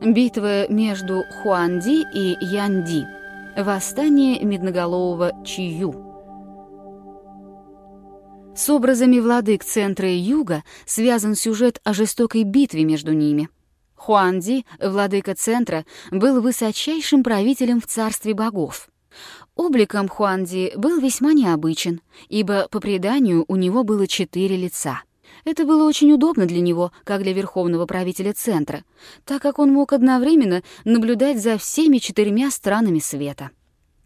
Битва между Хуанди и Янди. Восстание медноголового Чию. С образами владык центра и юга связан сюжет о жестокой битве между ними. Хуанди, владыка центра, был высочайшим правителем в царстве богов. Обликом Хуанди был весьма необычен, ибо, по преданию, у него было четыре лица — это было очень удобно для него, как для верховного правителя центра, так как он мог одновременно наблюдать за всеми четырьмя странами света.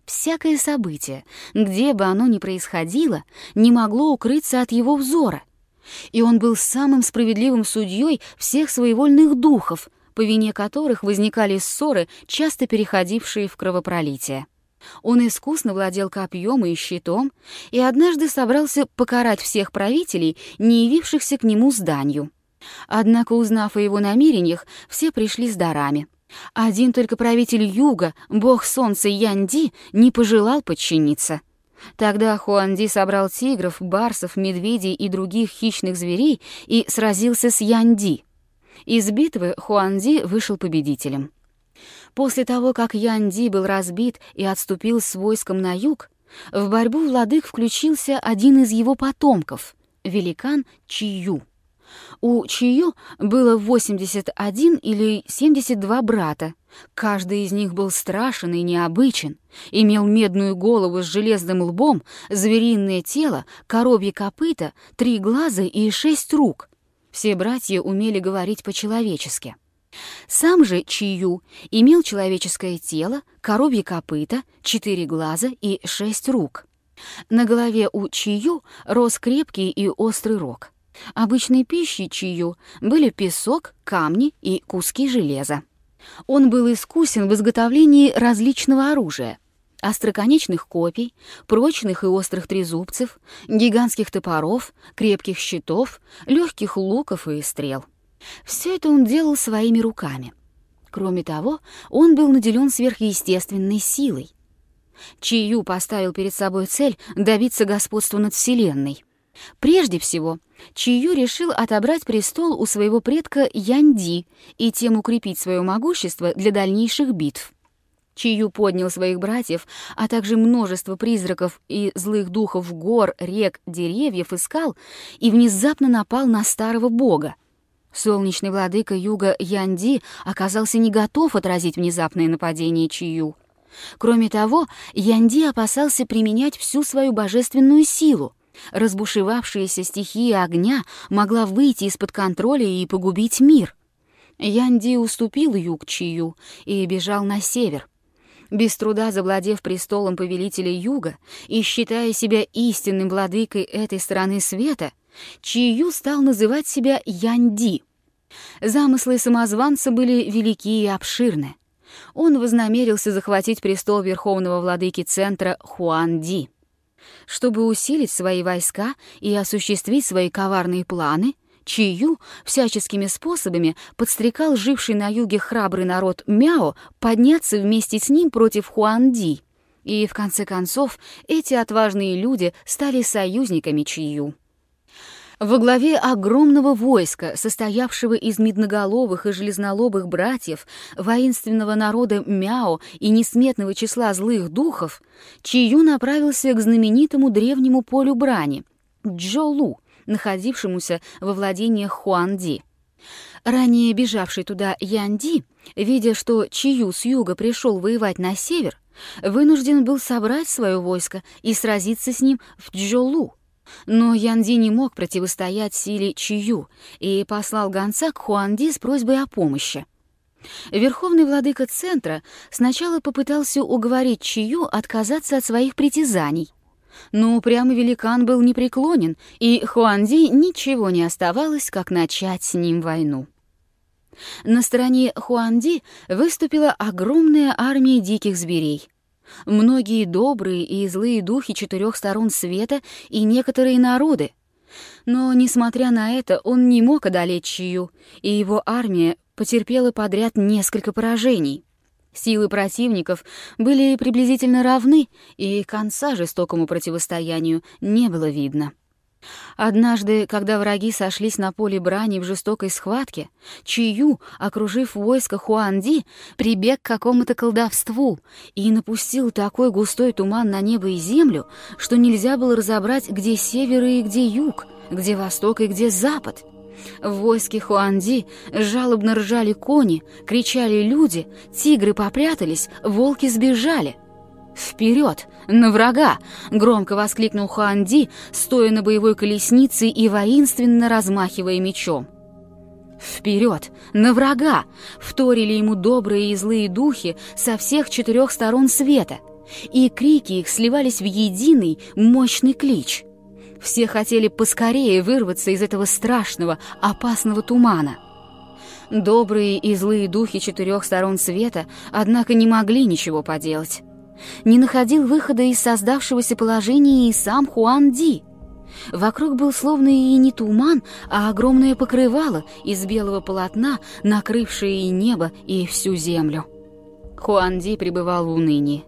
Всякое событие, где бы оно ни происходило, не могло укрыться от его взора. И он был самым справедливым судьей всех своевольных духов, по вине которых возникали ссоры, часто переходившие в кровопролитие. Он искусно владел копьем и щитом и однажды собрался покарать всех правителей, не явившихся к нему с данью. Однако, узнав о его намерениях, все пришли с дарами. Один только правитель юга, бог солнца Янди, не пожелал подчиниться. Тогда Хуанди собрал тигров, барсов, медведей и других хищных зверей и сразился с Янди. Из битвы Хуанди вышел победителем. После того, как Янди был разбит и отступил с войском на юг, в борьбу владык включился один из его потомков — великан Чию. У Чию было 81 или 72 брата. Каждый из них был страшен и необычен, имел медную голову с железным лбом, звериное тело, коровье копыта, три глаза и шесть рук. Все братья умели говорить по-человечески. Сам же Чию имел человеческое тело, коровье копыта, четыре глаза и шесть рук. На голове у Чию рос крепкий и острый рог. Обычной пищей Чию были песок, камни и куски железа. Он был искусен в изготовлении различного оружия — остроконечных копий, прочных и острых трезубцев, гигантских топоров, крепких щитов, легких луков и стрел. Все это он делал своими руками. Кроме того, он был наделен сверхъестественной силой. Чию поставил перед собой цель добиться господства над Вселенной. Прежде всего, Чию решил отобрать престол у своего предка Янди и тем укрепить свое могущество для дальнейших битв. Чию поднял своих братьев, а также множество призраков и злых духов гор, рек, деревьев и скал и внезапно напал на старого бога. Солнечный владыка юга Янди оказался не готов отразить внезапное нападение Чию. Кроме того, Янди опасался применять всю свою божественную силу. Разбушевавшаяся стихия огня могла выйти из-под контроля и погубить мир. Янди уступил юг Чию и бежал на север. Без труда завладев престолом повелителя юга и считая себя истинным владыкой этой стороны света, Чию стал называть себя Янди. Замыслы самозванца были велики и обширны. Он вознамерился захватить престол верховного владыки центра Хуанди. Чтобы усилить свои войска и осуществить свои коварные планы, Чию всяческими способами подстрекал живший на юге храбрый народ Мяо подняться вместе с ним против Хуанди. И в конце концов эти отважные люди стали союзниками Чию. Во главе огромного войска, состоявшего из медноголовых и железнолобых братьев, воинственного народа Мяо и несметного числа злых духов, Чию направился к знаменитому древнему полю брани — Джолу, находившемуся во владениях Хуанди. Ранее бежавший туда Янди, видя, что Чию с юга пришел воевать на север, вынужден был собрать свое войско и сразиться с ним в Джолу. Но Янди не мог противостоять силе Чию и послал гонца к Хуанди с просьбой о помощи. Верховный владыка центра сначала попытался уговорить Чию отказаться от своих притязаний. Но упрямый великан был непреклонен, и Хуанди ничего не оставалось, как начать с ним войну. На стороне Хуанди выступила огромная армия диких зверей — многие добрые и злые духи четырех сторон света и некоторые народы. Но, несмотря на это, он не мог одолеть Чию, и его армия потерпела подряд несколько поражений. Силы противников были приблизительно равны, и конца жестокому противостоянию не было видно. Однажды, когда враги сошлись на поле брани в жестокой схватке, Чию, окружив войско Хуанди, прибег к какому-то колдовству и напустил такой густой туман на небо и землю, что нельзя было разобрать, где север и где юг, где восток и где запад. В войске Хуанди жалобно ржали кони, кричали люди, тигры попрятались, волки сбежали — «Вперед! На врага!» — громко воскликнул Хуанди, стоя на боевой колеснице и воинственно размахивая мечом. «Вперед! На врага!» — вторили ему добрые и злые духи со всех четырех сторон света, и крики их сливались в единый мощный клич. Все хотели поскорее вырваться из этого страшного, опасного тумана. Добрые и злые духи четырех сторон света, однако, не могли ничего поделать не находил выхода из создавшегося положения и сам Хуан Ди. Вокруг был словно и не туман, а огромное покрывало из белого полотна, накрывшее и небо, и всю землю. Хуан Ди пребывал в унынии.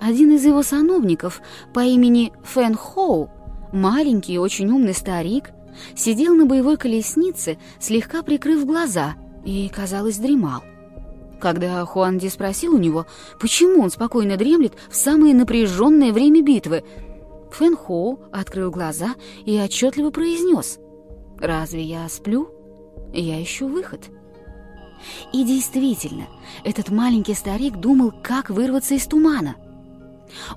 Один из его сановников по имени Фэн Хоу, маленький и очень умный старик, сидел на боевой колеснице, слегка прикрыв глаза, и, казалось, дремал. Когда Хуанди спросил у него, почему он спокойно дремлет в самое напряженное время битвы, Фэн Хоу открыл глаза и отчетливо произнес «Разве я сплю? Я ищу выход». И действительно, этот маленький старик думал, как вырваться из тумана.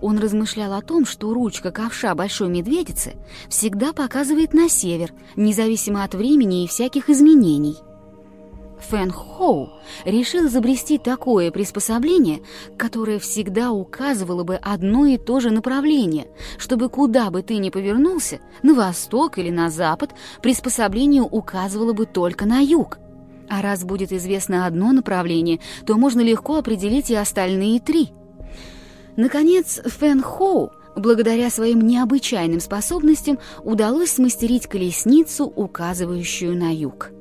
Он размышлял о том, что ручка ковша большой медведицы всегда показывает на север, независимо от времени и всяких изменений – Фэн Хоу решил изобрести такое приспособление, которое всегда указывало бы одно и то же направление, чтобы куда бы ты ни повернулся, на восток или на запад, приспособление указывало бы только на юг. А раз будет известно одно направление, то можно легко определить и остальные три. Наконец, Фэн Хоу благодаря своим необычайным способностям удалось смастерить колесницу, указывающую на юг.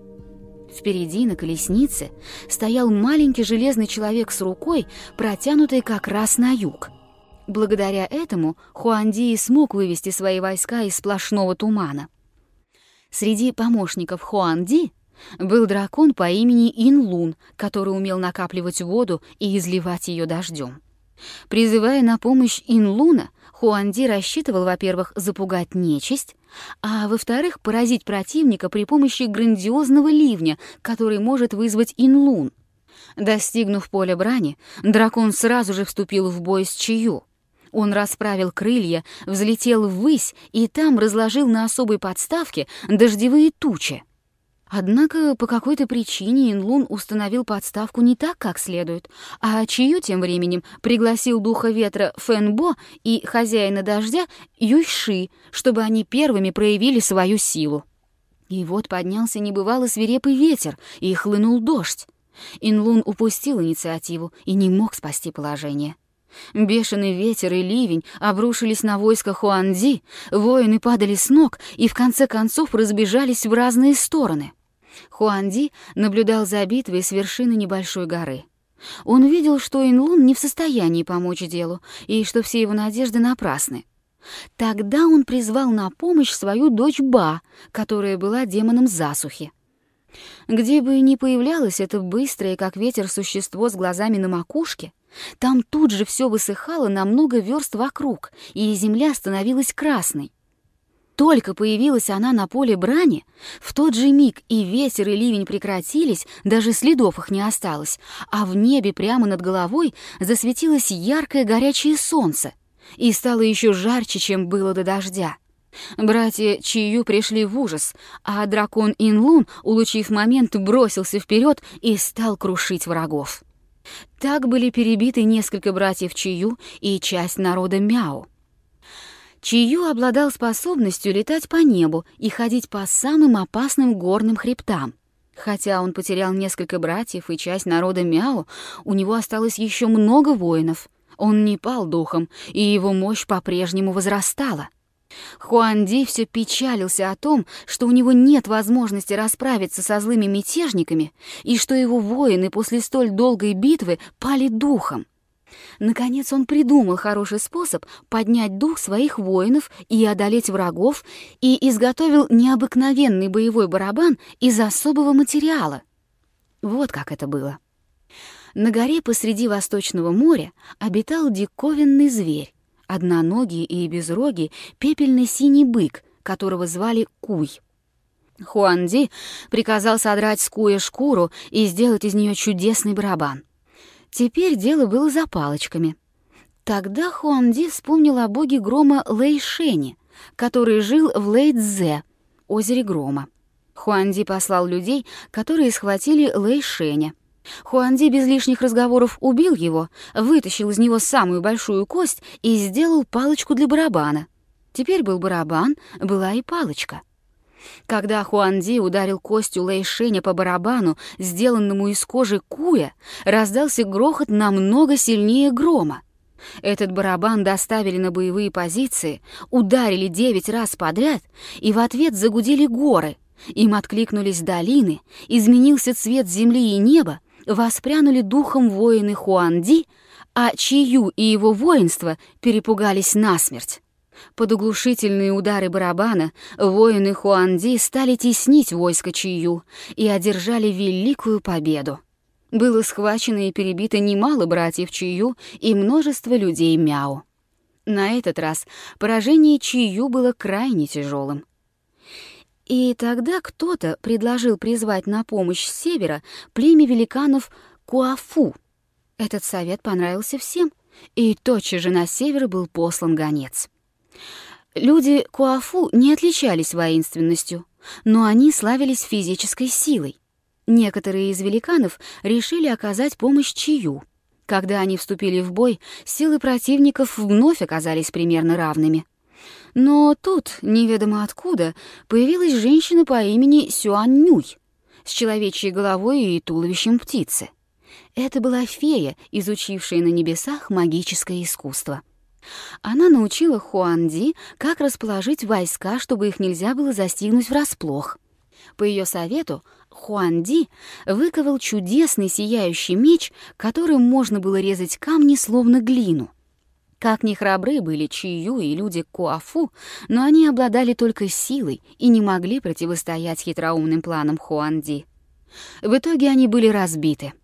Впереди на колеснице стоял маленький железный человек с рукой, протянутой как раз на юг. Благодаря этому Хуанди смог вывести свои войска из сплошного тумана. Среди помощников Хуанди был дракон по имени Инлун, который умел накапливать воду и изливать ее дождем. Призывая на помощь Инлуна, Хуанди рассчитывал, во-первых, запугать нечисть, а во-вторых, поразить противника при помощи грандиозного ливня, который может вызвать Инлун. Достигнув поля брани, дракон сразу же вступил в бой с Чию. Он расправил крылья, взлетел ввысь и там разложил на особой подставке дождевые тучи. Однако по какой-то причине Инлун установил подставку не так, как следует, а Чию тем временем пригласил духа ветра Фэнбо и хозяина дождя Юйши, чтобы они первыми проявили свою силу. И вот поднялся небывало свирепый ветер, и хлынул дождь. Инлун упустил инициативу и не мог спасти положение. Бешеный ветер и ливень обрушились на войско Хуанди, воины падали с ног и в конце концов разбежались в разные стороны. Хуанди наблюдал за битвой с вершины небольшой горы. Он видел, что Инлун не в состоянии помочь делу, и что все его надежды напрасны. Тогда он призвал на помощь свою дочь Ба, которая была демоном засухи. Где бы ни появлялось это быстрое, как ветер, существо с глазами на макушке, там тут же все высыхало на много верст вокруг, и земля становилась красной. Только появилась она на поле брани, в тот же миг и ветер, и ливень прекратились, даже следов их не осталось, а в небе прямо над головой засветилось яркое горячее солнце и стало еще жарче, чем было до дождя. Братья Чию пришли в ужас, а дракон Инлун, улучив момент, бросился вперед и стал крушить врагов. Так были перебиты несколько братьев Чию и часть народа Мяо. Чию обладал способностью летать по небу и ходить по самым опасным горным хребтам. Хотя он потерял несколько братьев и часть народа Мяо, у него осталось еще много воинов. Он не пал духом, и его мощь по-прежнему возрастала. Хуанди все печалился о том, что у него нет возможности расправиться со злыми мятежниками и что его воины после столь долгой битвы пали духом. Наконец он придумал хороший способ поднять дух своих воинов и одолеть врагов, и изготовил необыкновенный боевой барабан из особого материала. Вот как это было. На горе посреди Восточного моря обитал диковинный зверь, одноногий и безрогий пепельный синий бык, которого звали Куй. Хуанди приказал содрать с Куя шкуру и сделать из нее чудесный барабан. Теперь дело было за палочками. Тогда Хуанди вспомнил о боге грома Лэйшене, который жил в Лэйцзе, озере грома. Хуанди послал людей, которые схватили Лэйшеня. Хуанди без лишних разговоров убил его, вытащил из него самую большую кость и сделал палочку для барабана. Теперь был барабан, была и палочка. Когда Хуанди ударил костью Лэйшеня по барабану, сделанному из кожи куя, раздался грохот намного сильнее грома. Этот барабан доставили на боевые позиции, ударили девять раз подряд, и в ответ загудели горы. Им откликнулись долины, изменился цвет земли и неба, воспрянули духом воины Хуанди, а Чию и его воинство перепугались насмерть. Под оглушительные удары барабана воины Хуанди стали теснить войско Чию и одержали великую победу. Было схвачено и перебито немало братьев Чию и множество людей Мяо. На этот раз поражение Чию было крайне тяжелым. И тогда кто-то предложил призвать на помощь с севера племя великанов Куафу. Этот совет понравился всем, и тотчас же на север был послан гонец. Люди Куафу не отличались воинственностью, но они славились физической силой. Некоторые из великанов решили оказать помощь Чию. Когда они вступили в бой, силы противников вновь оказались примерно равными. Но тут, неведомо откуда, появилась женщина по имени Сюань Нюй с человечьей головой и туловищем птицы. Это была фея, изучившая на небесах магическое искусство. Она научила Хуанди, как расположить войска, чтобы их нельзя было застигнуть врасплох. По ее совету Хуанди выковал чудесный сияющий меч, которым можно было резать камни словно глину. Как ни храбры были Чию и люди Куафу, но они обладали только силой и не могли противостоять хитроумным планам Хуанди. В итоге они были разбиты —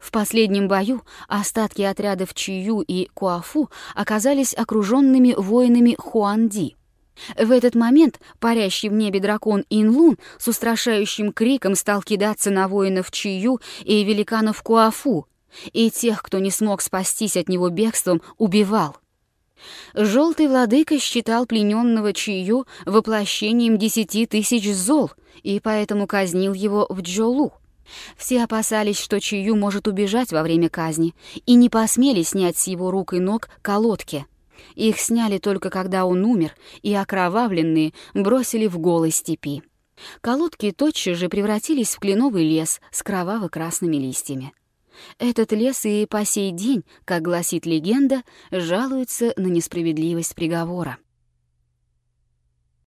в последнем бою остатки отрядов Чию и Куафу оказались окруженными воинами Хуанди. В этот момент парящий в небе дракон Инлун с устрашающим криком стал кидаться на воинов Чию и великанов Куафу, и тех, кто не смог спастись от него бегством, убивал. Желтый владыка считал плененного Чию воплощением десяти тысяч зол, и поэтому казнил его в Джолу. Все опасались, что Чию может убежать во время казни, и не посмели снять с его рук и ног колодки. Их сняли только когда он умер, и окровавленные бросили в голой степи. Колодки тотчас же превратились в кленовый лес с кроваво-красными листьями. Этот лес и по сей день, как гласит легенда, жалуется на несправедливость приговора.